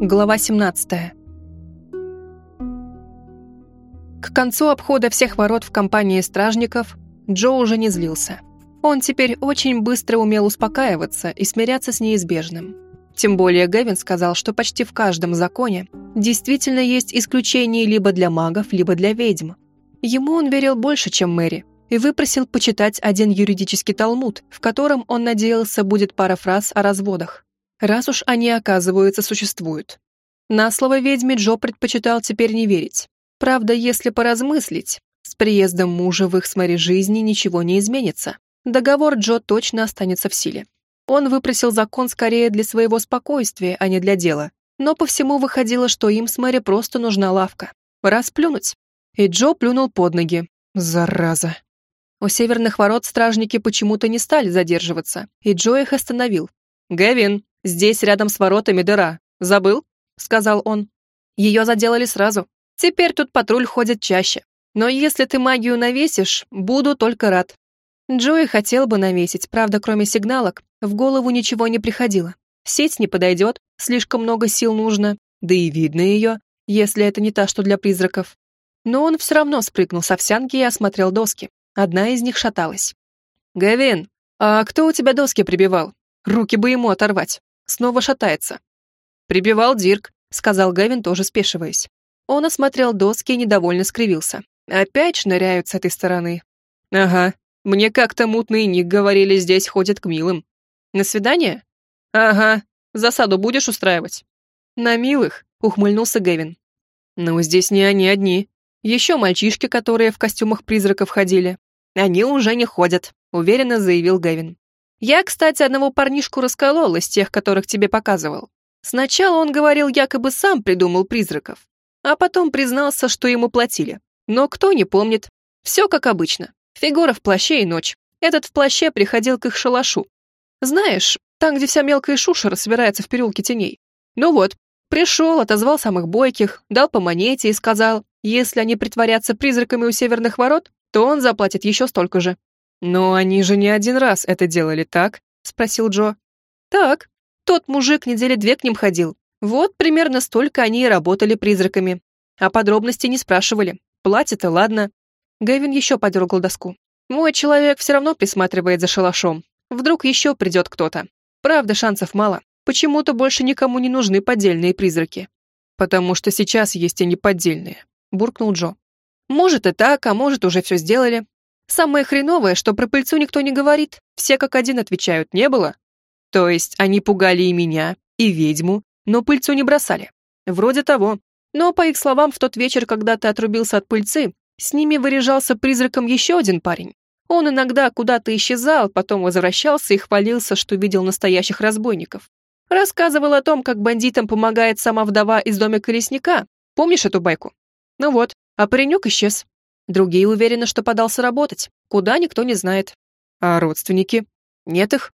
Глава 17. К концу обхода всех ворот в компании стражников Джо уже не злился. Он теперь очень быстро умел успокаиваться и смиряться с неизбежным. Тем более Гэвин сказал, что почти в каждом законе действительно есть исключения либо для магов, либо для ведьм. Ему он верил больше, чем Мэри, и выпросил почитать один юридический талмуд, в котором он надеялся будет пара фраз о разводах раз уж они, оказывается, существуют. На слово ведьме Джо предпочитал теперь не верить. Правда, если поразмыслить, с приездом мужа в их с Мэри жизни ничего не изменится. Договор Джо точно останется в силе. Он выпросил закон скорее для своего спокойствия, а не для дела. Но по всему выходило, что им с Мэри просто нужна лавка. Расплюнуть. И Джо плюнул под ноги. Зараза. У северных ворот стражники почему-то не стали задерживаться, и Джо их остановил. «Гэвин, Здесь рядом с воротами дыра. Забыл?» — сказал он. Ее заделали сразу. Теперь тут патруль ходит чаще. Но если ты магию навесишь, буду только рад. Джои хотел бы навесить, правда, кроме сигналок, в голову ничего не приходило. Сеть не подойдет, слишком много сил нужно, да и видно ее, если это не та, что для призраков. Но он все равно спрыгнул с овсянки и осмотрел доски. Одна из них шаталась. «Гавин, а кто у тебя доски прибивал? Руки бы ему оторвать». Снова шатается. «Прибивал Дирк», — сказал Гавин, тоже спешиваясь. Он осмотрел доски и недовольно скривился. «Опять шныряют с этой стороны». «Ага, мне как-то мутный ник говорили, здесь ходят к милым». «На свидание?» «Ага, засаду будешь устраивать?» «На милых», — ухмыльнулся Гевин. «Ну, здесь не они одни. Еще мальчишки, которые в костюмах призраков ходили. Они уже не ходят», — уверенно заявил Гевин. Я, кстати, одного парнишку расколол из тех, которых тебе показывал. Сначала он говорил, якобы сам придумал призраков, а потом признался, что ему платили. Но кто не помнит. Все как обычно. Фигура в плаще и ночь. Этот в плаще приходил к их шалашу. Знаешь, там, где вся мелкая шушера собирается в переулке теней. Ну вот, пришел, отозвал самых бойких, дал по монете и сказал, если они притворятся призраками у северных ворот, то он заплатит еще столько же. «Но они же не один раз это делали, так?» — спросил Джо. «Так. Тот мужик недели две к ним ходил. Вот примерно столько они и работали призраками. А подробности не спрашивали. Платят-то ладно». Гэвин еще подергал доску. «Мой человек все равно присматривает за шалашом. Вдруг еще придет кто-то. Правда, шансов мало. Почему-то больше никому не нужны поддельные призраки». «Потому что сейчас есть и неподдельные», — буркнул Джо. «Может и так, а может уже все сделали. Самое хреновое, что про пыльцу никто не говорит, все как один отвечают «не было». То есть они пугали и меня, и ведьму, но пыльцу не бросали. Вроде того. Но, по их словам, в тот вечер, когда ты отрубился от пыльцы, с ними выряжался призраком еще один парень. Он иногда куда-то исчезал, потом возвращался и хвалился, что видел настоящих разбойников. Рассказывал о том, как бандитам помогает сама вдова из домика лесника. Помнишь эту байку? Ну вот, а паренек исчез. Другие уверены, что подался работать. Куда, никто не знает. А родственники? Нет их.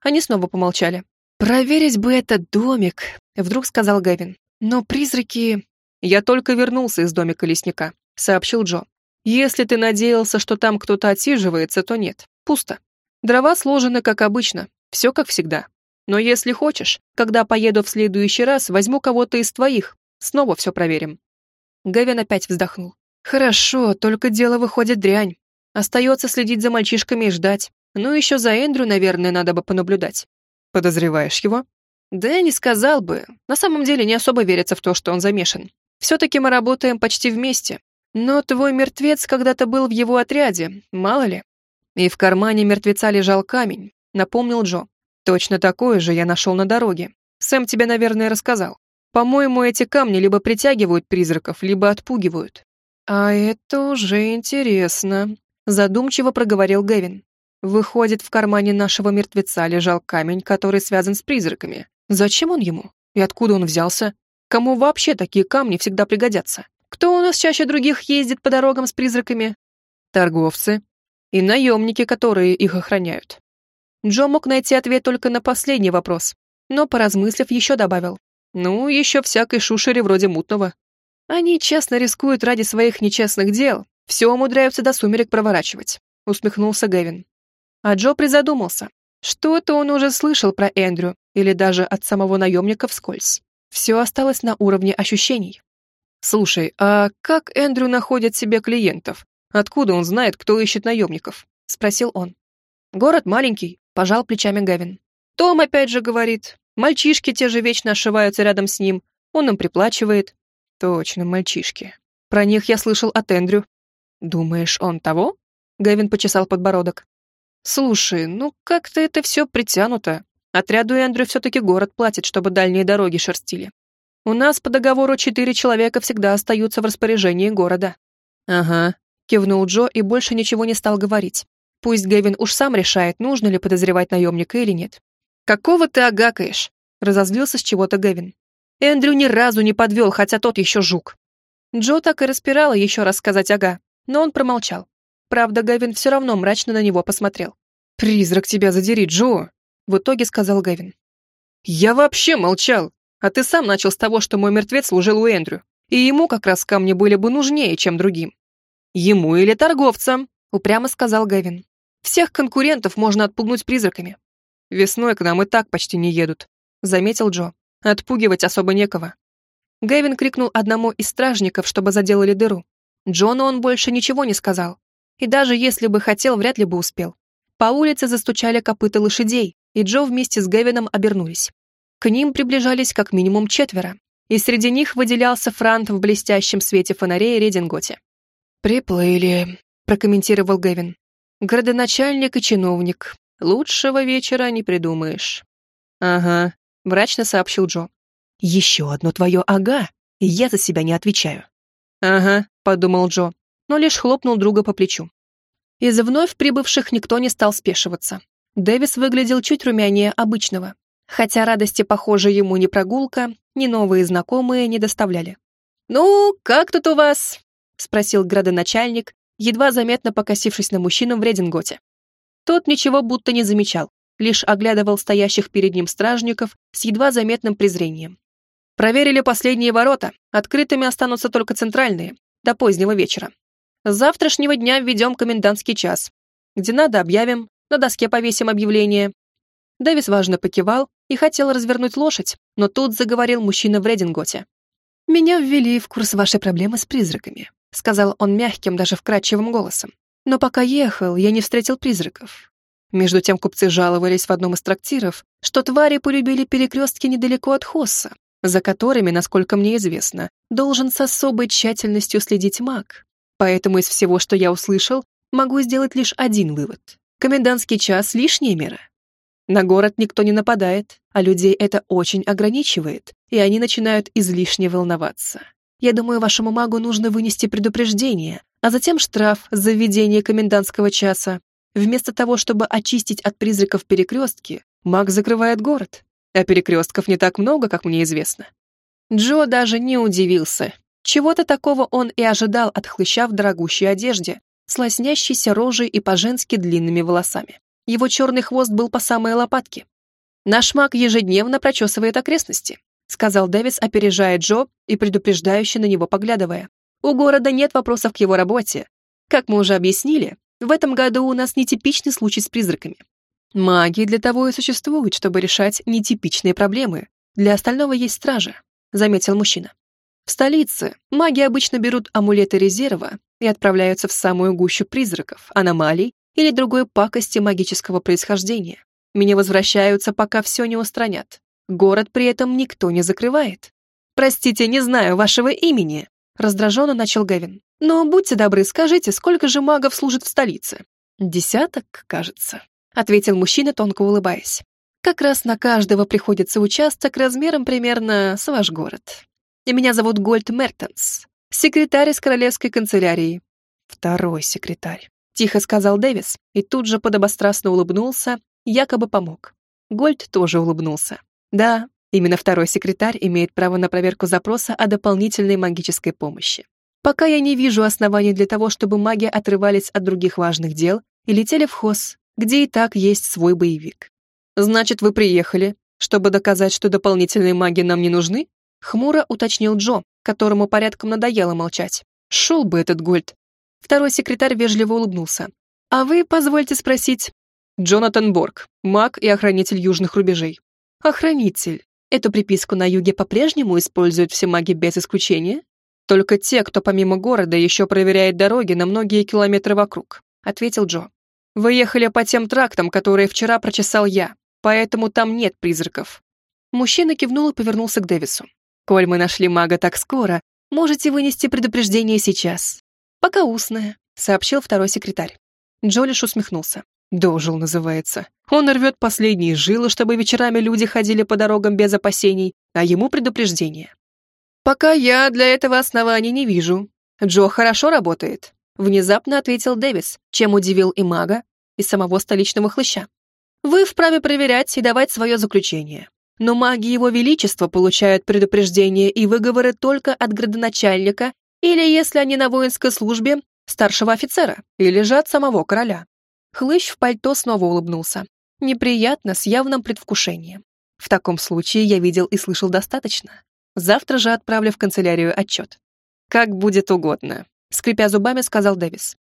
Они снова помолчали. «Проверить бы этот домик», — вдруг сказал Гэвин. «Но призраки...» «Я только вернулся из домика лесника», — сообщил Джо. «Если ты надеялся, что там кто-то отсиживается, то нет. Пусто. Дрова сложены, как обычно. Все как всегда. Но если хочешь, когда поеду в следующий раз, возьму кого-то из твоих. Снова все проверим». Гэвин опять вздохнул. Хорошо, только дело выходит дрянь. Остается следить за мальчишками и ждать. Ну, еще за Эндрю, наверное, надо бы понаблюдать. Подозреваешь его? Да, не сказал бы. На самом деле не особо верится в то, что он замешан. Все-таки мы работаем почти вместе. Но твой мертвец когда-то был в его отряде, мало ли. И в кармане мертвеца лежал камень, напомнил Джо. Точно такое же я нашел на дороге. Сэм тебе, наверное, рассказал. По-моему, эти камни либо притягивают призраков, либо отпугивают. «А это уже интересно», — задумчиво проговорил Гэвин. «Выходит, в кармане нашего мертвеца лежал камень, который связан с призраками. Зачем он ему? И откуда он взялся? Кому вообще такие камни всегда пригодятся? Кто у нас чаще других ездит по дорогам с призраками? Торговцы и наемники, которые их охраняют». Джо мог найти ответ только на последний вопрос, но, поразмыслив, еще добавил. «Ну, еще всякой шушере вроде мутного». Они честно рискуют ради своих нечестных дел, все умудряются до сумерек проворачивать», — усмехнулся Гэвин. А Джо призадумался. Что-то он уже слышал про Эндрю, или даже от самого наемника вскользь. Все осталось на уровне ощущений. «Слушай, а как Эндрю находит себе клиентов? Откуда он знает, кто ищет наемников?» — спросил он. «Город маленький», — пожал плечами Гавин. «Том опять же говорит. Мальчишки те же вечно ошиваются рядом с ним. Он им приплачивает». «Точно, мальчишки. Про них я слышал от Эндрю». «Думаешь, он того?» — Гавин почесал подбородок. «Слушай, ну как-то это все притянуто. Отряду Эндрю все-таки город платит, чтобы дальние дороги шерстили. У нас по договору четыре человека всегда остаются в распоряжении города». «Ага», — кивнул Джо и больше ничего не стал говорить. Пусть Гэвин уж сам решает, нужно ли подозревать наемника или нет. «Какого ты агакаешь?» — разозлился с чего-то Гэвин. Эндрю ни разу не подвел, хотя тот еще жук. Джо так и распирала еще раз сказать «ага», но он промолчал. Правда, Гэвин все равно мрачно на него посмотрел. «Призрак тебя задери, Джо!» — в итоге сказал Гэвин. «Я вообще молчал!» А ты сам начал с того, что мой мертвец служил у Эндрю, и ему как раз камни были бы нужнее, чем другим. Ему или торговцам, упрямо сказал Гэвин. Всех конкурентов можно отпугнуть призраками. Весной к нам и так почти не едут, заметил Джо. Отпугивать особо некого. Гэвин крикнул одному из стражников, чтобы заделали дыру. Джону он больше ничего не сказал. И даже если бы хотел, вряд ли бы успел. По улице застучали копыта лошадей, и Джо вместе с Гэвином обернулись. К ним приближались как минимум четверо, и среди них выделялся Франт в блестящем свете фонарей Рединготе. «Приплыли», — прокомментировал Гэвин. «Градоначальник и чиновник. Лучшего вечера не придумаешь». «Ага», — мрачно сообщил Джо. «Еще одно твое «ага», и я за себя не отвечаю». «Ага», — подумал Джо, но лишь хлопнул друга по плечу. Из вновь прибывших никто не стал спешиваться. Дэвис выглядел чуть румянее обычного, хотя радости, похоже, ему ни прогулка, ни новые знакомые не доставляли. «Ну, как тут у вас?» — спросил градоначальник, едва заметно покосившись на мужчину в рединготе. Тот ничего будто не замечал, лишь оглядывал стоящих перед ним стражников с едва заметным презрением. «Проверили последние ворота, открытыми останутся только центральные, до позднего вечера. С завтрашнего дня введем комендантский час. Где надо, объявим, на доске повесим объявление, Дэвис важно покивал и хотел развернуть лошадь, но тут заговорил мужчина в Рединготе. «Меня ввели в курс вашей проблемы с призраками», сказал он мягким, даже вкрадчивым голосом. «Но пока ехал, я не встретил призраков. Между тем купцы жаловались в одном из трактиров, что твари полюбили перекрестки недалеко от Хосса, за которыми, насколько мне известно, должен с особой тщательностью следить маг. Поэтому из всего, что я услышал, могу сделать лишь один вывод. Комендантский час — лишняя мера. На город никто не нападает, а людей это очень ограничивает, и они начинают излишне волноваться. Я думаю, вашему магу нужно вынести предупреждение, а затем штраф за введение комендантского часа. Вместо того, чтобы очистить от призраков перекрестки, маг закрывает город. А перекрестков не так много, как мне известно. Джо даже не удивился. Чего-то такого он и ожидал от хлыща в дорогущей одежде, с лоснящейся рожей и по-женски длинными волосами. Его черный хвост был по самые лопатки. «Наш маг ежедневно прочесывает окрестности», сказал Дэвис, опережая Джо и предупреждающе на него поглядывая. «У города нет вопросов к его работе. Как мы уже объяснили, в этом году у нас нетипичный случай с призраками. Маги для того и существуют, чтобы решать нетипичные проблемы. Для остального есть стража», заметил мужчина. В столице маги обычно берут амулеты резерва и отправляются в самую гущу призраков, аномалий или другой пакости магического происхождения. Меня возвращаются, пока все не устранят. Город при этом никто не закрывает. «Простите, не знаю вашего имени», — раздраженно начал Гевин. «Но будьте добры, скажите, сколько же магов служит в столице?» «Десяток, кажется», — ответил мужчина, тонко улыбаясь. «Как раз на каждого приходится участок размером примерно с ваш город. И меня зовут Гольд Мертенс, секретарь из королевской канцелярии. Второй секретарь. Тихо сказал Дэвис и тут же подобострастно улыбнулся, якобы помог. Гольд тоже улыбнулся. Да, именно второй секретарь имеет право на проверку запроса о дополнительной магической помощи. Пока я не вижу оснований для того, чтобы маги отрывались от других важных дел и летели в ХОС, где и так есть свой боевик. Значит, вы приехали, чтобы доказать, что дополнительные маги нам не нужны? Хмуро уточнил Джо, которому порядком надоело молчать. Шел бы этот Гольд, Второй секретарь вежливо улыбнулся. «А вы, позвольте спросить...» «Джонатан Борг, маг и охранитель южных рубежей». «Охранитель. Эту приписку на юге по-прежнему используют все маги без исключения? Только те, кто помимо города еще проверяет дороги на многие километры вокруг, ответил Джо. Вы ехали по тем трактам, которые вчера прочесал я, поэтому там нет призраков. Мужчина кивнул и повернулся к Дэвису. Коль мы нашли мага так скоро, можете вынести предупреждение сейчас. Пока устное, сообщил второй секретарь. Джолиш усмехнулся. Дожил называется. Он рвет последние жилы, чтобы вечерами люди ходили по дорогам без опасений, а ему предупреждение. «Пока я для этого оснований не вижу. Джо хорошо работает», — внезапно ответил Дэвис, чем удивил и мага, и самого столичного хлыща. «Вы вправе проверять и давать свое заключение. Но маги Его Величества получают предупреждения и выговоры только от градоначальника или, если они на воинской службе, старшего офицера или же от самого короля. Хлыщ в пальто снова улыбнулся. Неприятно, с явным предвкушением. В таком случае я видел и слышал достаточно. Завтра же отправлю в канцелярию отчет. Как будет угодно, скрипя зубами, сказал Дэвис.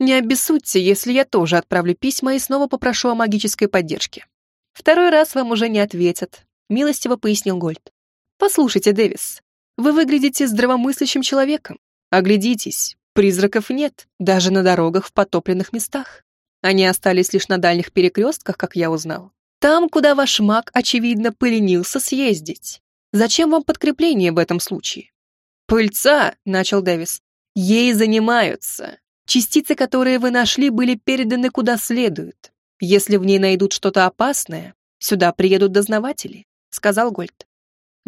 Не обессудьте, если я тоже отправлю письма и снова попрошу о магической поддержке. Второй раз вам уже не ответят, милостиво пояснил Гольд. Послушайте, Дэвис, вы выглядите здравомыслящим человеком. Оглядитесь, призраков нет, даже на дорогах в потопленных местах. Они остались лишь на дальних перекрестках, как я узнал. Там, куда ваш маг, очевидно, поленился съездить. Зачем вам подкрепление в этом случае? Пыльца, начал Дэвис. Ей занимаются. Частицы, которые вы нашли, были переданы куда следует. Если в ней найдут что-то опасное, сюда приедут дознаватели, сказал Гольд.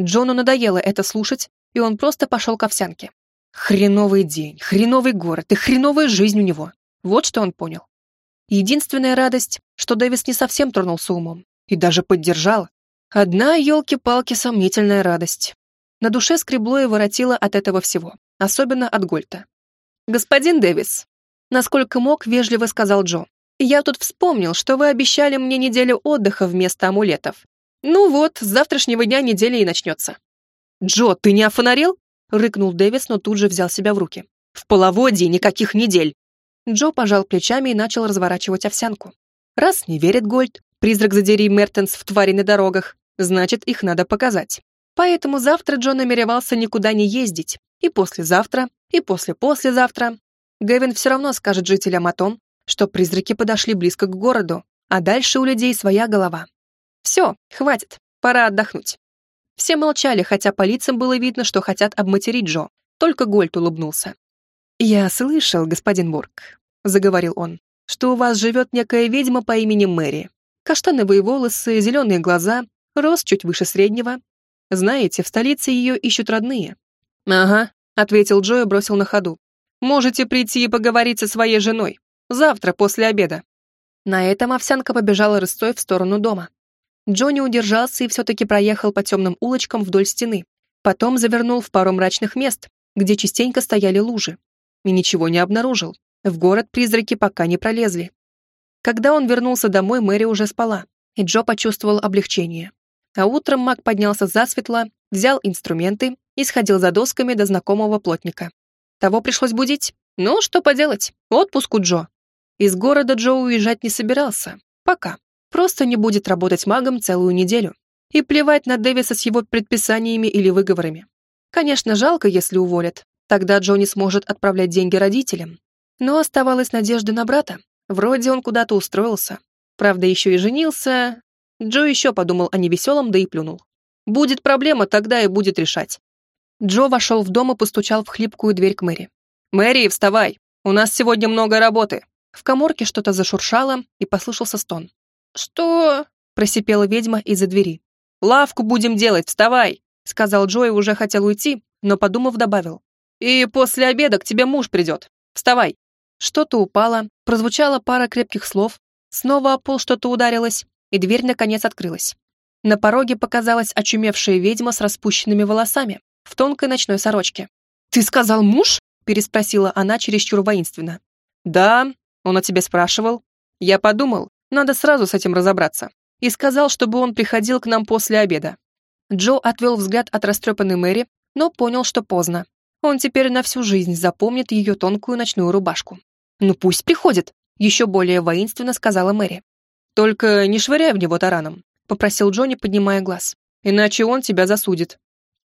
Джону надоело это слушать, и он просто пошел к овсянке. Хреновый день, хреновый город и хреновая жизнь у него. Вот что он понял. Единственная радость, что Дэвис не совсем тронулся умом и даже поддержал, Одна, елки-палки, сомнительная радость. На душе скребло и воротило от этого всего, особенно от Гольта. «Господин Дэвис», насколько мог, вежливо сказал Джо, «я тут вспомнил, что вы обещали мне неделю отдыха вместо амулетов. Ну вот, с завтрашнего дня неделя и начнется». «Джо, ты не офонарел?» — рыкнул Дэвис, но тут же взял себя в руки. «В половодье никаких недель!» Джо пожал плечами и начал разворачивать овсянку. Раз не верит Гольд, призрак задери Мертенс в твари на дорогах, значит, их надо показать. Поэтому завтра Джон намеревался никуда не ездить, и послезавтра, и после-послезавтра. Гэвин все равно скажет жителям о том, что призраки подошли близко к городу, а дальше у людей своя голова. Все, хватит, пора отдохнуть. Все молчали, хотя по лицам было видно, что хотят обматерить Джо. Только Гольт улыбнулся. «Я слышал, господин Бург», — заговорил он, «что у вас живет некая ведьма по имени Мэри. Каштановые волосы, зеленые глаза, рост чуть выше среднего. Знаете, в столице ее ищут родные». «Ага», — ответил Джо и бросил на ходу. «Можете прийти и поговорить со своей женой. Завтра, после обеда». На этом овсянка побежала рысцой в сторону дома. Джо не удержался и все-таки проехал по темным улочкам вдоль стены. Потом завернул в пару мрачных мест, где частенько стояли лужи. И ничего не обнаружил. В город призраки пока не пролезли. Когда он вернулся домой, Мэри уже спала, и Джо почувствовал облегчение. А утром маг поднялся засветло, взял инструменты и сходил за досками до знакомого плотника. Того пришлось будить. Ну, что поделать, отпуск у Джо. Из города Джо уезжать не собирался. Пока. Просто не будет работать магом целую неделю. И плевать на Дэвиса с его предписаниями или выговорами. Конечно, жалко, если уволят. Тогда Джо не сможет отправлять деньги родителям. Но оставалась надежда на брата. Вроде он куда-то устроился. Правда, еще и женился, Джо еще подумал о невеселом, да и плюнул. Будет проблема, тогда и будет решать. Джо вошел в дом и постучал в хлипкую дверь к Мэри. «Мэри, вставай! У нас сегодня много работы!» В коморке что-то зашуршало, и послышался стон. «Что?» – просипела ведьма из-за двери. «Лавку будем делать, вставай!» – сказал Джо и уже хотел уйти, но, подумав, добавил. «И после обеда к тебе муж придет. Вставай!» Что-то упало, прозвучала пара крепких слов, снова о пол что-то ударилось, и дверь наконец открылась. На пороге показалась очумевшая ведьма с распущенными волосами, в тонкой ночной сорочке. «Ты сказал муж?» – переспросила она чересчур воинственно. «Да, он о тебе спрашивал. Я подумал, надо сразу с этим разобраться. И сказал, чтобы он приходил к нам после обеда». Джо отвел взгляд от растрепанной Мэри, но понял, что поздно. Он теперь на всю жизнь запомнит ее тонкую ночную рубашку. «Ну пусть приходит», – еще более воинственно сказала Мэри. «Только не швыряй в него тараном», — попросил Джонни, поднимая глаз. иначе он тебя засудит».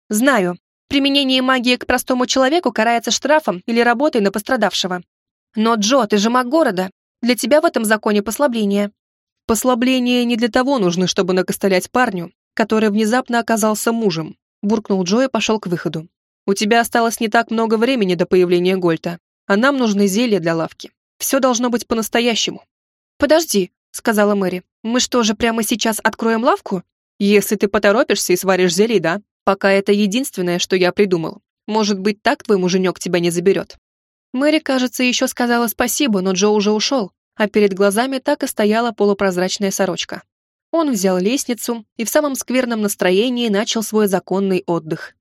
«Знаю. Применение магии к простому человеку карается штрафом или работой на пострадавшего. Но, Джо, ты же маг города. Для тебя в этом законе послабление». «Послабления не для того нужны, чтобы накостылять парню, который внезапно оказался мужем», буркнул Джо и пошел к выходу. «У тебя осталось не так много времени до появления Гольта, а нам нужны зелья для лавки. Все должно быть по-настоящему». «Подожди», — сказала Мэри, «мы что же прямо сейчас откроем лавку?» «Если ты поторопишься и сваришь зелье, да. Пока это единственное, что я придумал. Может быть, так твой муженек тебя не заберет». Мэри, кажется, еще сказала спасибо, но Джо уже ушел, а перед глазами так и стояла полупрозрачная сорочка. Он взял лестницу и в самом скверном настроении начал свой законный отдых.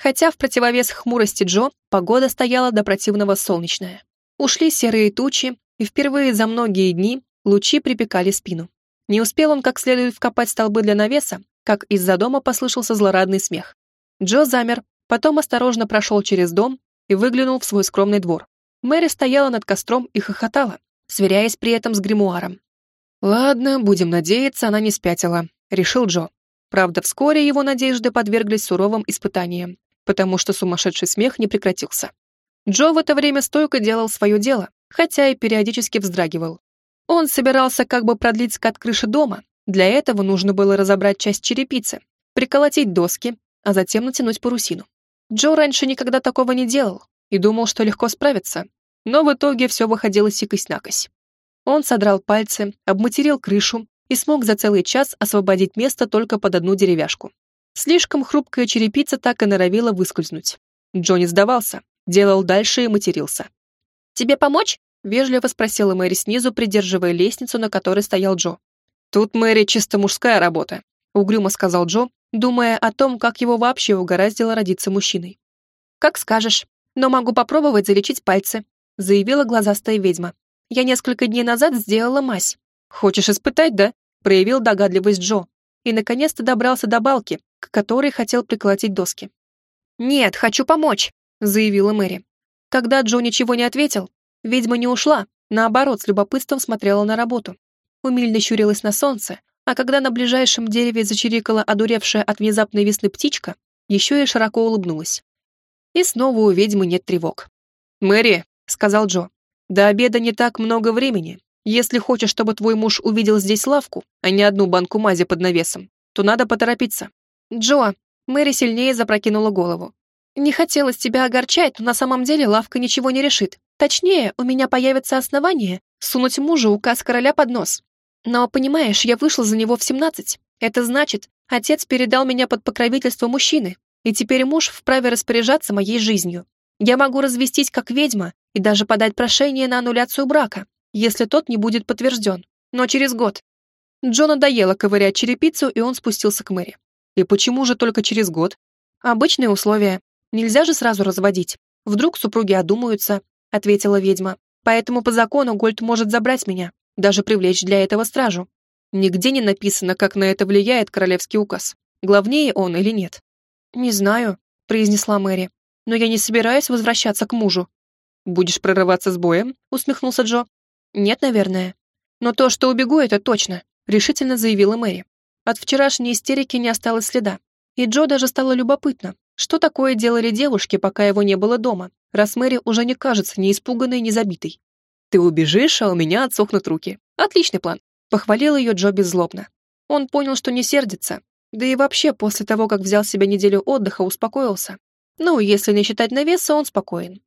Хотя в противовес хмурости Джо погода стояла до противного солнечная. Ушли серые тучи, и впервые за многие дни лучи припекали спину. Не успел он как следует вкопать столбы для навеса, как из-за дома послышался злорадный смех. Джо замер, потом осторожно прошел через дом и выглянул в свой скромный двор. Мэри стояла над костром и хохотала, сверяясь при этом с гримуаром. «Ладно, будем надеяться, она не спятила», — решил Джо. Правда, вскоре его надежды подверглись суровым испытаниям, потому что сумасшедший смех не прекратился. Джо в это время стойко делал свое дело, хотя и периодически вздрагивал. Он собирался как бы продлить скат крыши дома, для этого нужно было разобрать часть черепицы, приколотить доски, а затем натянуть парусину. Джо раньше никогда такого не делал и думал, что легко справится, но в итоге все выходило сикость-накось. Он содрал пальцы, обматерил крышу и смог за целый час освободить место только под одну деревяшку. Слишком хрупкая черепица так и норовила выскользнуть. Джонни сдавался, делал дальше и матерился. «Тебе помочь?» — вежливо спросила Мэри снизу, придерживая лестницу, на которой стоял Джо. «Тут, Мэри, чисто мужская работа», — угрюмо сказал Джо, думая о том, как его вообще угораздило родиться мужчиной. «Как скажешь, но могу попробовать залечить пальцы», — заявила глазастая ведьма. Я несколько дней назад сделала мазь. Хочешь испытать, да? Проявил догадливость Джо. И наконец-то добрался до балки, к которой хотел приколотить доски. «Нет, хочу помочь», — заявила Мэри. Когда Джо ничего не ответил, ведьма не ушла, наоборот, с любопытством смотрела на работу. Умильно щурилась на солнце, а когда на ближайшем дереве зачирикала одуревшая от внезапной весны птичка, еще и широко улыбнулась. И снова у ведьмы нет тревог. «Мэри», — сказал Джо, до обеда не так много времени. Если хочешь, чтобы твой муж увидел здесь лавку, а не одну банку мази под навесом, то надо поторопиться. Джо, Мэри сильнее запрокинула голову. Не хотелось тебя огорчать, но на самом деле лавка ничего не решит. Точнее, у меня появится основание сунуть мужу указ короля под нос. Но, понимаешь, я вышла за него в семнадцать. Это значит, отец передал меня под покровительство мужчины, и теперь муж вправе распоряжаться моей жизнью. Я могу развестись как ведьма и даже подать прошение на аннуляцию брака, если тот не будет подтвержден, но через год. Джо надоело ковырять черепицу, и он спустился к Мэри. И почему же только через год? Обычные условия. Нельзя же сразу разводить. Вдруг супруги одумаются, ответила ведьма. Поэтому по закону Гольд может забрать меня, даже привлечь для этого стражу. Нигде не написано, как на это влияет королевский указ. Главнее он или нет. «Не знаю», — произнесла Мэри но я не собираюсь возвращаться к мужу». «Будешь прорываться с боем?» — усмехнулся Джо. «Нет, наверное. Но то, что убегу, это точно», — решительно заявила Мэри. От вчерашней истерики не осталось следа. И Джо даже стало любопытно, что такое делали девушки, пока его не было дома, раз Мэри уже не кажется ни испуганной, ни забитой. «Ты убежишь, а у меня отсохнут руки. Отличный план», — похвалил ее Джо беззлобно. Он понял, что не сердится, да и вообще после того, как взял себе неделю отдыха, успокоился. Ну, если не считать навеса, он спокоен.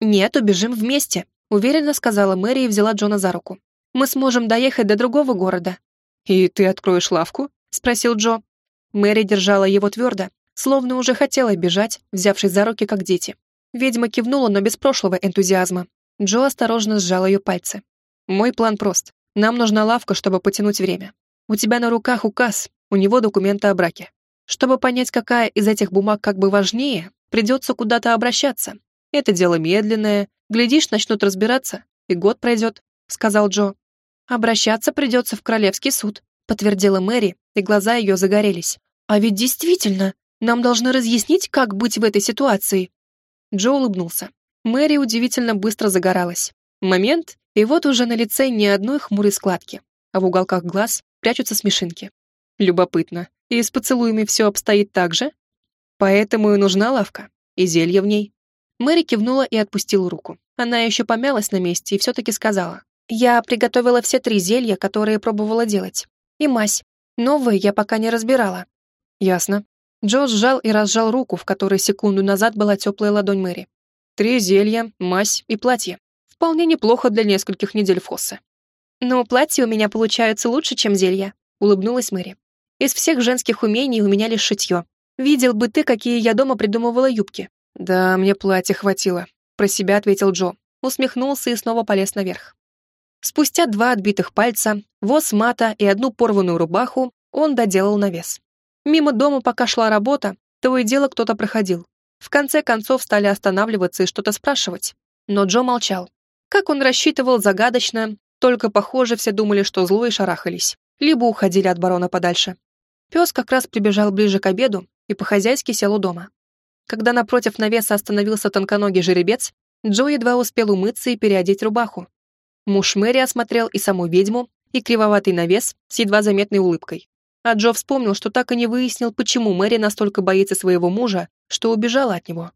«Нет, убежим вместе», — уверенно сказала Мэри и взяла Джона за руку. «Мы сможем доехать до другого города». «И ты откроешь лавку?» — спросил Джо. Мэри держала его твердо, словно уже хотела бежать, взявшись за руки, как дети. Ведьма кивнула, но без прошлого энтузиазма. Джо осторожно сжал ее пальцы. «Мой план прост. Нам нужна лавка, чтобы потянуть время. У тебя на руках указ, у него документы о браке. Чтобы понять, какая из этих бумаг как бы важнее, Придется куда-то обращаться. Это дело медленное. Глядишь, начнут разбираться, и год пройдет», — сказал Джо. «Обращаться придется в Королевский суд», — подтвердила Мэри, и глаза ее загорелись. «А ведь действительно, нам должны разъяснить, как быть в этой ситуации». Джо улыбнулся. Мэри удивительно быстро загоралась. Момент, и вот уже на лице ни одной хмурой складки, а в уголках глаз прячутся смешинки. Любопытно, И с поцелуями все обстоит так же? Поэтому и нужна лавка, и зелье в ней. Мэри кивнула и отпустила руку. Она еще помялась на месте и все-таки сказала. «Я приготовила все три зелья, которые пробовала делать. И мазь. Новые я пока не разбирала». «Ясно». Джо сжал и разжал руку, в которой секунду назад была теплая ладонь Мэри. «Три зелья, мазь и платье. Вполне неплохо для нескольких недель фоссы». «Но платья у меня получаются лучше, чем зелья», — улыбнулась Мэри. «Из всех женских умений у меня лишь шитье. Видел бы ты, какие я дома придумывала юбки». «Да, мне платье хватило», — про себя ответил Джо. Усмехнулся и снова полез наверх. Спустя два отбитых пальца, воз мата и одну порванную рубаху он доделал навес. Мимо дома, пока шла работа, то и дело кто-то проходил. В конце концов стали останавливаться и что-то спрашивать. Но Джо молчал. Как он рассчитывал загадочно, только, похоже, все думали, что зло и шарахались, либо уходили от барона подальше. Пес как раз прибежал ближе к обеду и по-хозяйски сел у дома. Когда напротив навеса остановился тонконогий жеребец, Джо едва успел умыться и переодеть рубаху. Муж Мэри осмотрел и саму ведьму, и кривоватый навес с едва заметной улыбкой. А Джо вспомнил, что так и не выяснил, почему Мэри настолько боится своего мужа, что убежала от него.